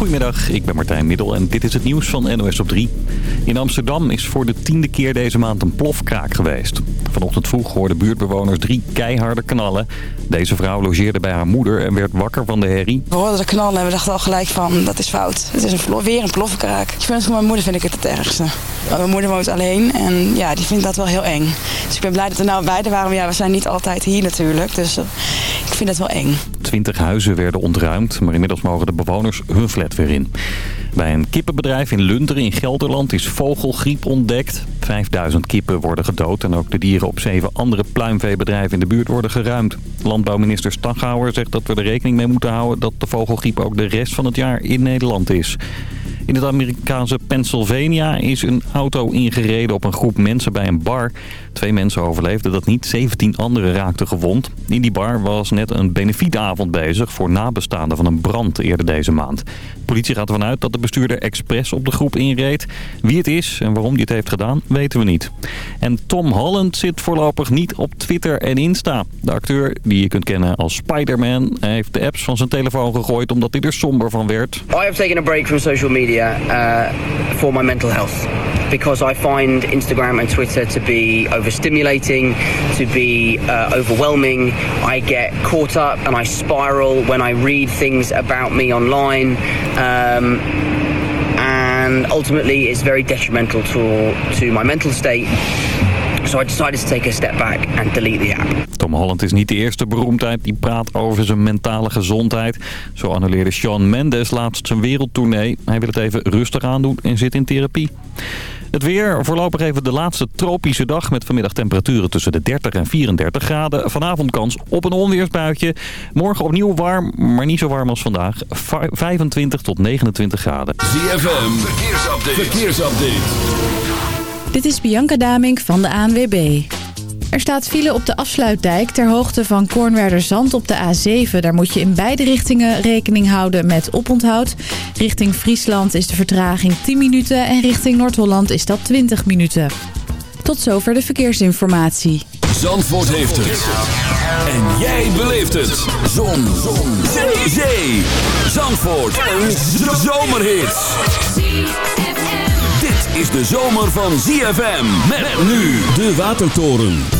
Goedemiddag, ik ben Martijn Middel en dit is het nieuws van NOS op 3. In Amsterdam is voor de tiende keer deze maand een plofkraak geweest. Vanochtend vroeg hoorden buurtbewoners drie keiharde knallen. Deze vrouw logeerde bij haar moeder en werd wakker van de herrie. We hoorden de knallen en we dachten al gelijk van, dat is fout. Het is een, weer een plofkraak. Ik vind voor mijn moeder vind ik het het ergste. Mijn moeder woont alleen en ja, die vindt dat wel heel eng. Dus ik ben blij dat we nou beide waren. Maar ja, we zijn niet altijd hier natuurlijk, dus ik vind het wel eng. Twintig huizen werden ontruimd, maar inmiddels mogen de bewoners hun flat weer in. Bij een kippenbedrijf in Lunteren in Gelderland is vogelgriep ontdekt. 5000 kippen worden gedood en ook de dieren op zeven andere pluimveebedrijven in de buurt worden geruimd. Landbouwminister Staghouwer zegt dat we er rekening mee moeten houden dat de vogelgriep ook de rest van het jaar in Nederland is. In het Amerikaanse Pennsylvania is een auto ingereden op een groep mensen bij een bar. Twee mensen overleefden dat niet, 17 anderen raakten gewond. In die bar was net een benefietavond bezig voor nabestaanden van een brand eerder deze maand. Politie gaat ervan uit dat de bestuurder expres op de groep inreed. Wie het is en waarom hij het heeft gedaan, weten we niet. En Tom Holland zit voorlopig niet op Twitter en Insta. De acteur, die je kunt kennen als Spider-Man, heeft de apps van zijn telefoon gegooid omdat hij er somber van werd. I have taken a break from social media uh, for my mental health. Because I find Instagram and Twitter to be overstimulating, to be uh, overwhelming. I get caught up and I spiral when I read things about me online. Um, and ultimately it's very detrimental to, to my mental state. So I decided to take a step back and delete the app. Tom Holland is niet de eerste beroemdheid die praat over zijn mentale gezondheid. Zo annuleerde Shawn Mendes laatst zijn wereldtournee. Hij wil het even rustig aandoen en zit in therapie. Het weer, voorlopig even de laatste tropische dag met vanmiddag temperaturen tussen de 30 en 34 graden. Vanavond kans op een onweersbuitje. Morgen opnieuw warm, maar niet zo warm als vandaag. 25 tot 29 graden. ZFM, verkeersupdate. verkeersupdate. Dit is Bianca Damink van de ANWB. Er staat file op de afsluitdijk ter hoogte van Zand op de A7. Daar moet je in beide richtingen rekening houden met oponthoud. Richting Friesland is de vertraging 10 minuten en richting Noord-Holland is dat 20 minuten. Tot zover de verkeersinformatie. Zandvoort heeft het. En jij beleeft het. Zon. Zon. Zee. Zandvoort. Een zomerhit is de zomer van ZFM. Met nu de Watertoren.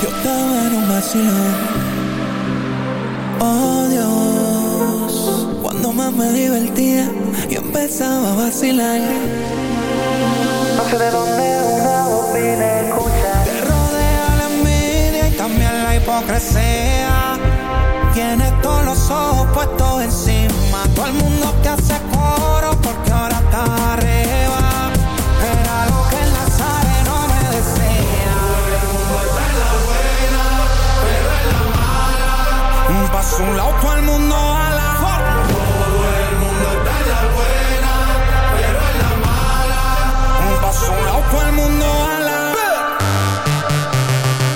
estaba en un vacilón. Oh Dios, cuando más me divertía y empezaba a vacilar. No sé de dónde una voz viene escucha. Te rodea la envidia y también la hipocresía. Tienes todos los ojos puestos encima. Todo el mundo te hace coro porque ahora está Un a lado, el mundo ala. Todo el mundo está en la buena, pero en la mala. Un paso a un lado, el mundo ala.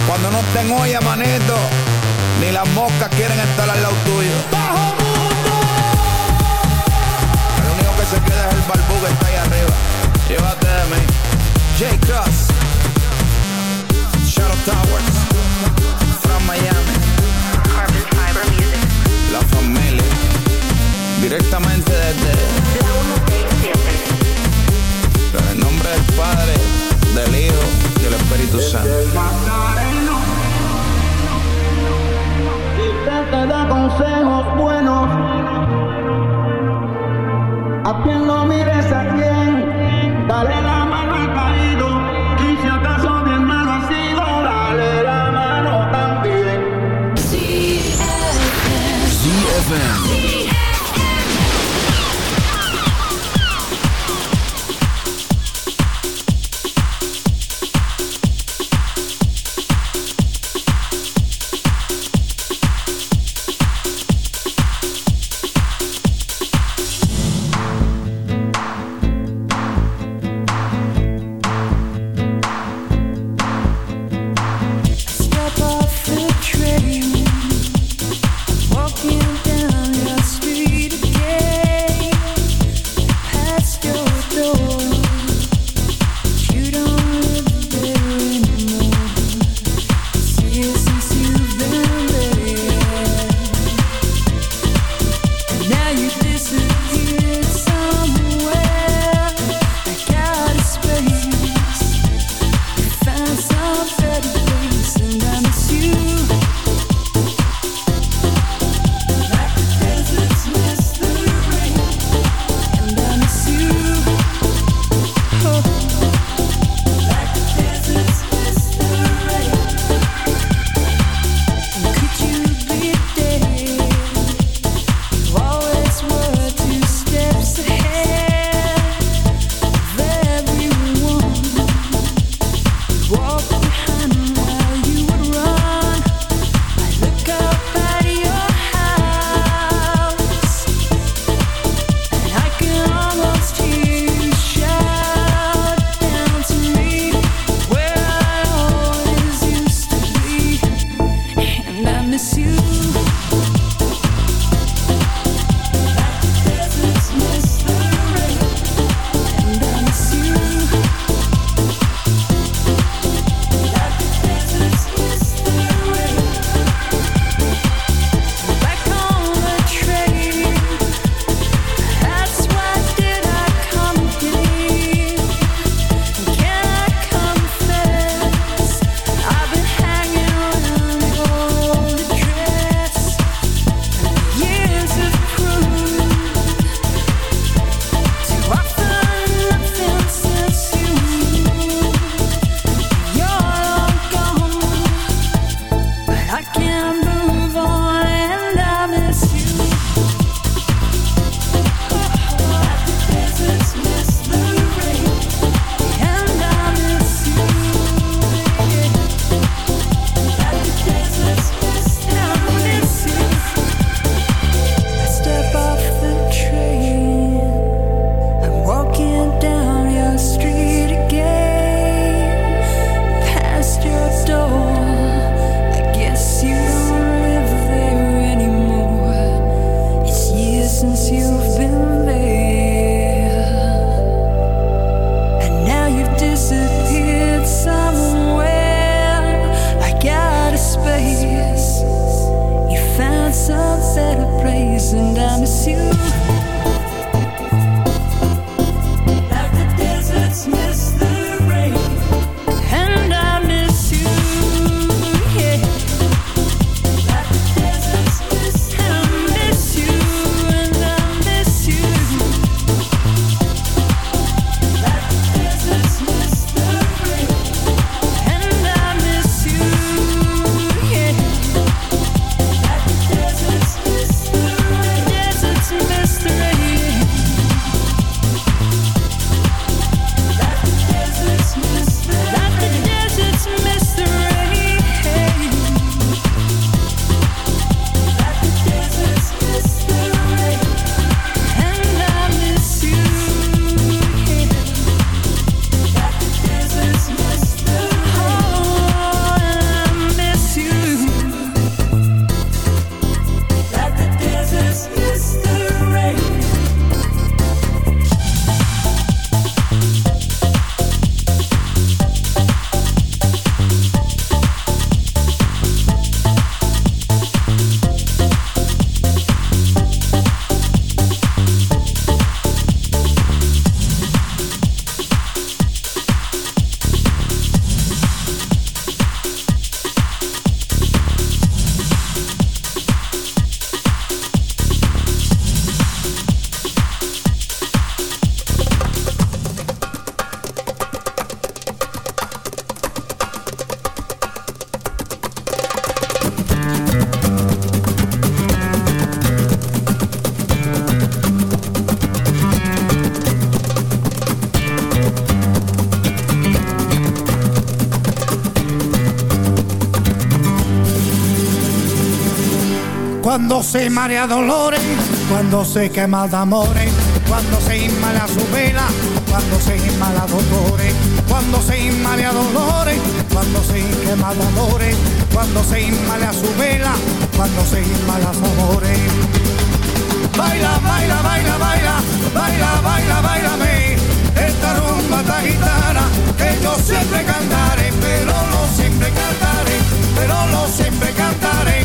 Cuando no estén olla, manito, ni las moscas quieren estar al lado tuyo. ¡Bajo mundo! El único que se queda es el barbú que está ahí arriba. Llévate de mí. J. Cross. Directamente desde La 167. en el nombre del Padre, del Hijo y del Espíritu Santo. te da consejos buenos. A quien no mires a quien, dale la mano al caído. Y si acaso mi hermano ha sido, dale la mano también. ZFM. Cuando se marea dolores, cuando se quema de amores, cuando se inmala su vela, cuando se inmala dolores, cuando se inmala dolores, cuando se quema de amores, cuando se inmala su vela, cuando se inmala su amores. Baila, baila, baila, baila, baila, baila, bailame, esta rumba esta gitana que yo siempre cantaré, pero no siempre cantaré, pero no siempre cantaré.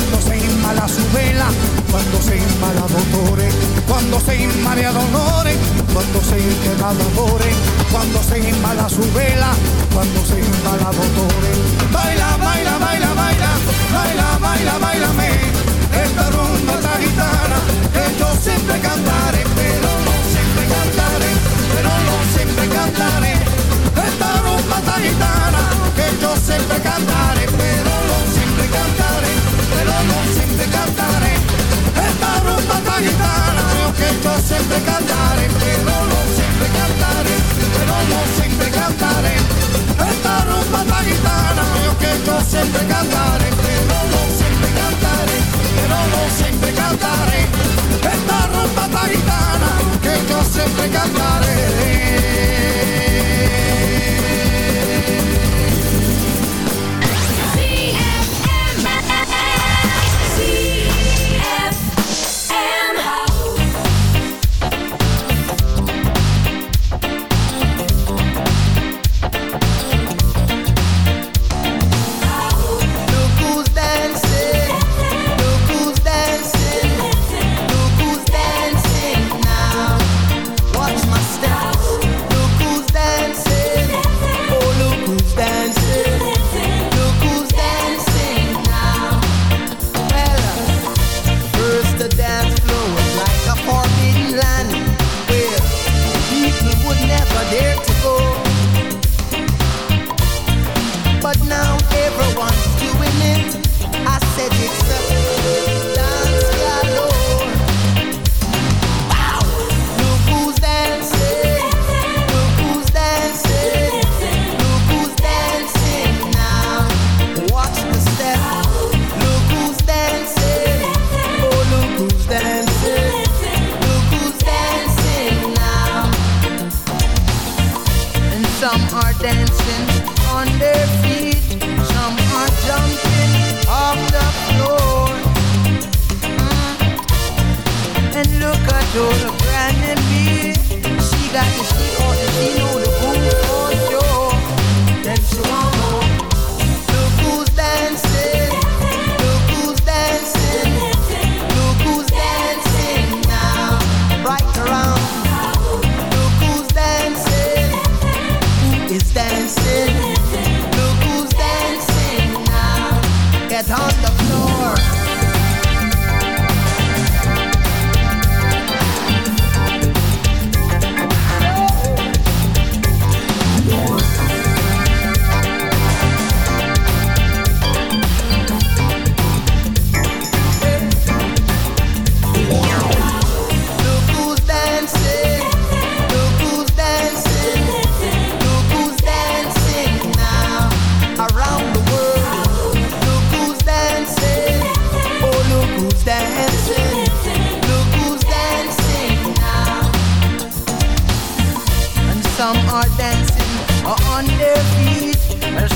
cuando se inmala su vela, cuando se inmala dolores, cuando se marea dolores, cuando se amores, cuando se inmala su vela, cuando se inmala dolores. Baila, baila, baila, baila, baila, baila, bailame, esta rumba esta gitana que yo siempre cantaré, pero no siempre cantaré, pero no siempre cantaré. Esta rumba esta gitana que yo siempre cantaré, pero no siempre cantaré, pero no siempre cantaré. Esta rumba esta gitana que yo siempre cantaré, pero no siempre cantaré, pero no siempre cantaré. Esta rumba esta gitana que yo siempre cantaré, pero no siempre cantaré, pero no siempre cantaré. Esta rumba esta gitana que yo siempre cantaré.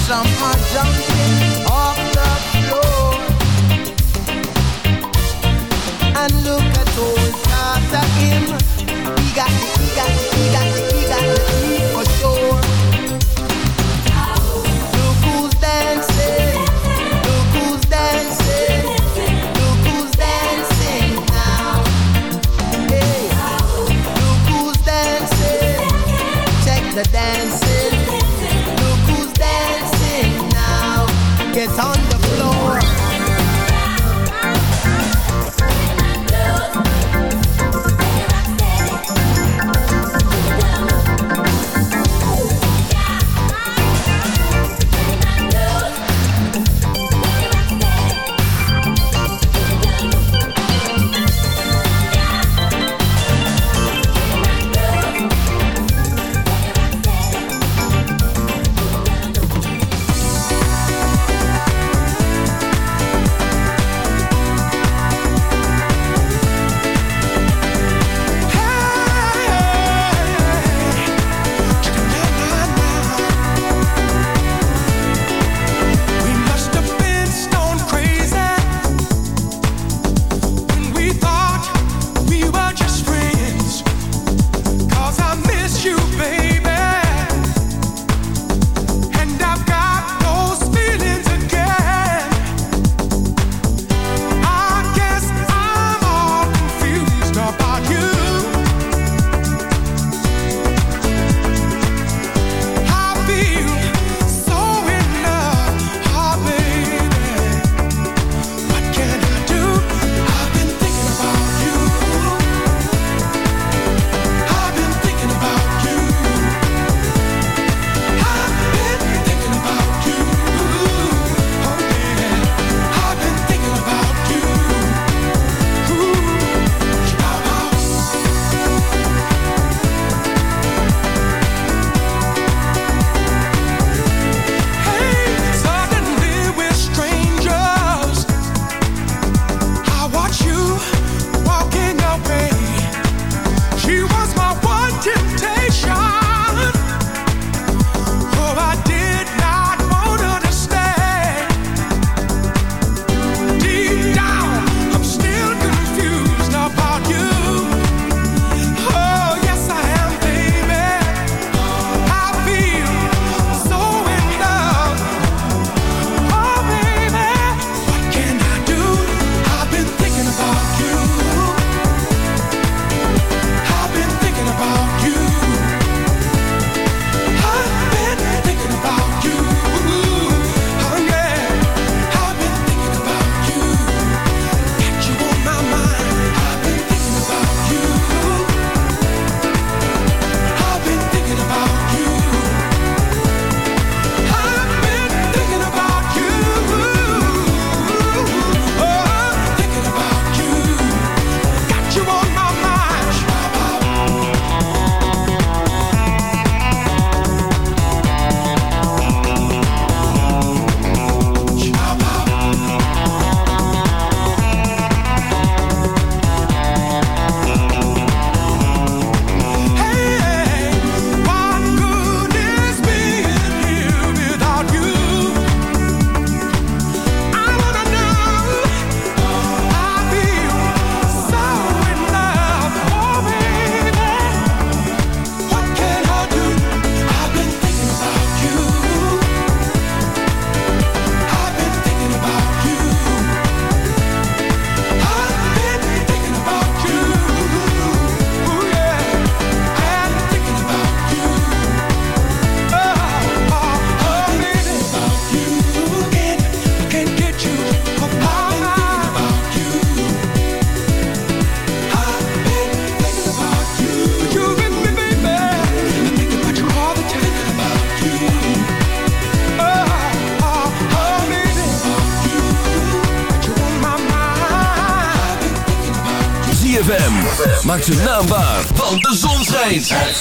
some are jumping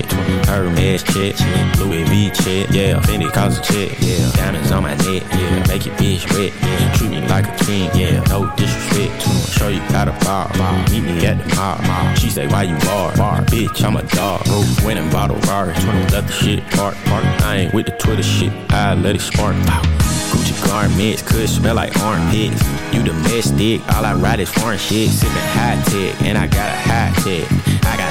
Gucci on me check, Hermes check, Louis V check, yeah, Fendi cause a check, yeah, diamonds on my neck, yeah, make your bitch wet, yeah, treat me like a king, yeah, no disrespect, show you how to bar, bar, meet me at the mall, mall. She say why you bar, bar, bitch, I'm a dog, bro, went and bought a Rari, let the shit park, park, I ain't with the Twitter shit, I let it spark, pow. Gucci garments could smell like armpits. You domestic, all I ride is foreign shit. Sipping high tech, and I got a high tech.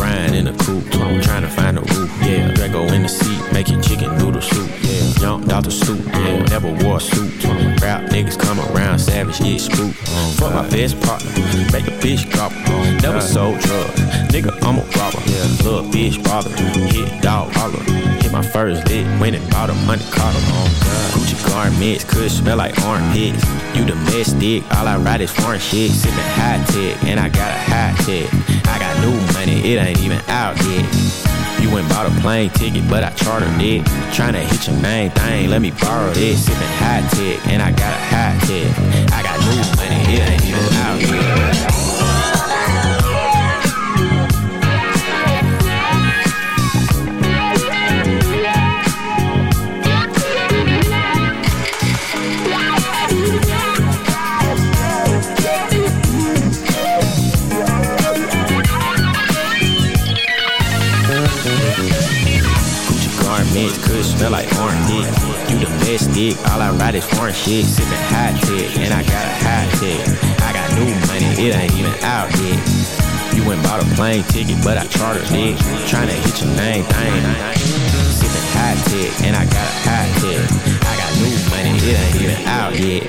Ryan in the coupe, I'm trying to find a roof, yeah. Draco in the seat, making chicken noodle soup, yeah. Jumped out the stoop, yeah. Never wore a suit. Rap niggas come around, savage, yeah, spook. Fuck my best partner, make a bitch gobble. Never sold drugs, nigga, I'm a robber. Yeah. Little bitch bother, hit dog holler. My first lick, went and bought a money collar. Oh, Gucci garments could smell like armpits. You domestic, all I ride is foreign shit. Sipping high tech, and I got a high tech. I got new money, it ain't even out yet. You went bought a plane ticket, but I chartered it. Tryna hit your main thing, let me borrow this. Sipping high tech, and I got a high tech. I got new money, it ain't even out yet. Smell like armpit. You the best dick, all I ride is foreign shit. Sipping hot tech, and I got a hot tech. I got new money, it ain't even out yet. You went bought a plane ticket, but I chartered it. Tryna hit your name thing. Sipping high tech, and I got a high tech. I got new money, it ain't even out yet.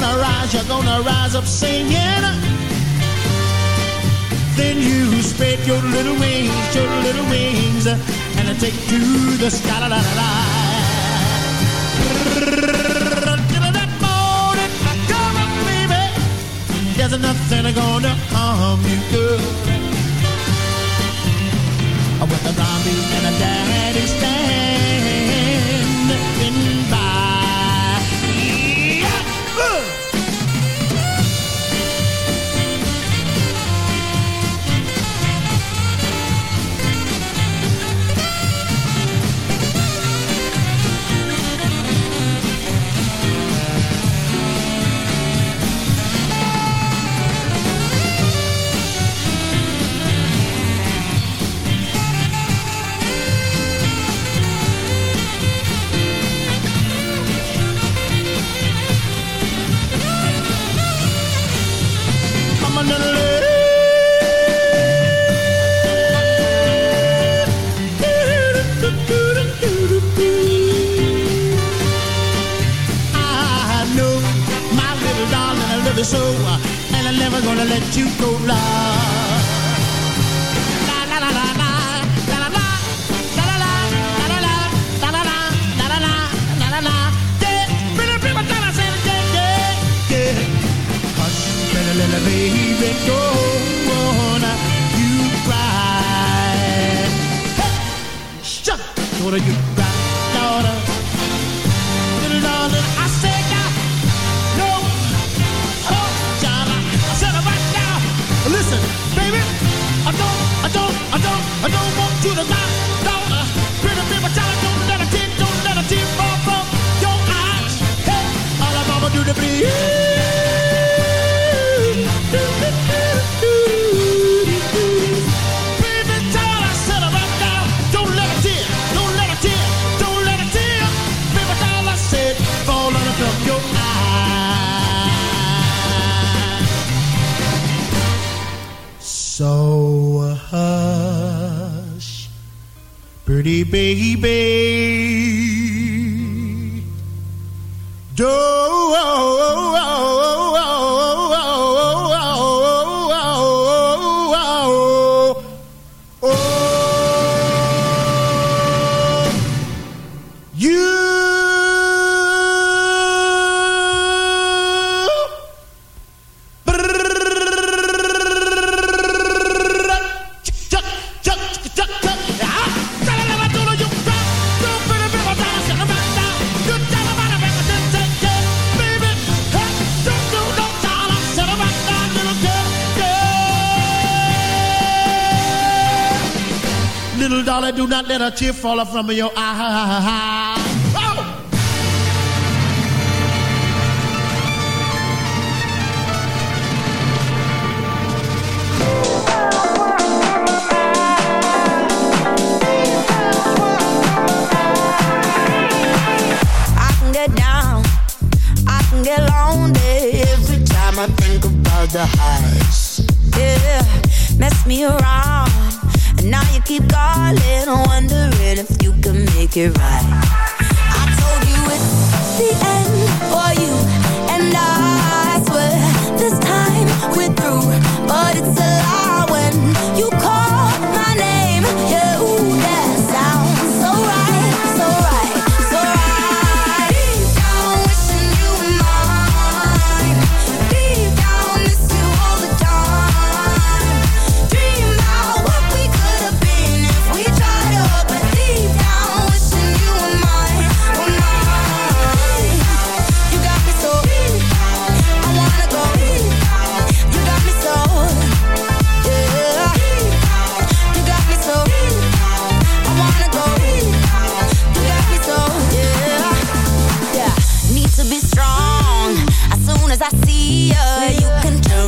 gonna rise, you're gonna rise up singing. Then you spread your little wings, your little wings, and take to the sky. La, la, la, la. Till that morning, come on, baby. There's nothing gonna harm you, girl. With the mommy and a daddy standing by. a tear falling from your eye. Oh! get lonely every time I think about the highs. Yeah, mess me around now you keep calling, wondering if you can make it right. I told you it's the end.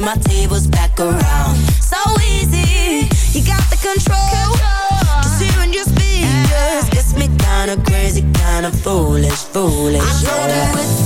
my tables back around. So easy, you got the control. control. Just hearing your speakers gets me kinda crazy, kinda foolish, foolish. I know yeah. that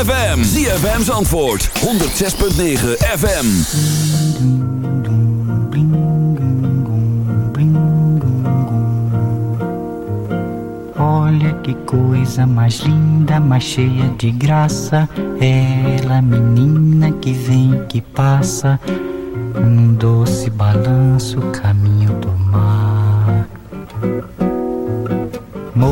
ZFM. ZFM's antwoord 106.9 FM. Olha que coisa mais linda, mais cheia de graça. Ela, menina que vem, que passa, num doce balanço, caminho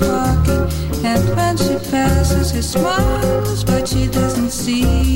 Walking, and when she passes, he smiles, but she doesn't see.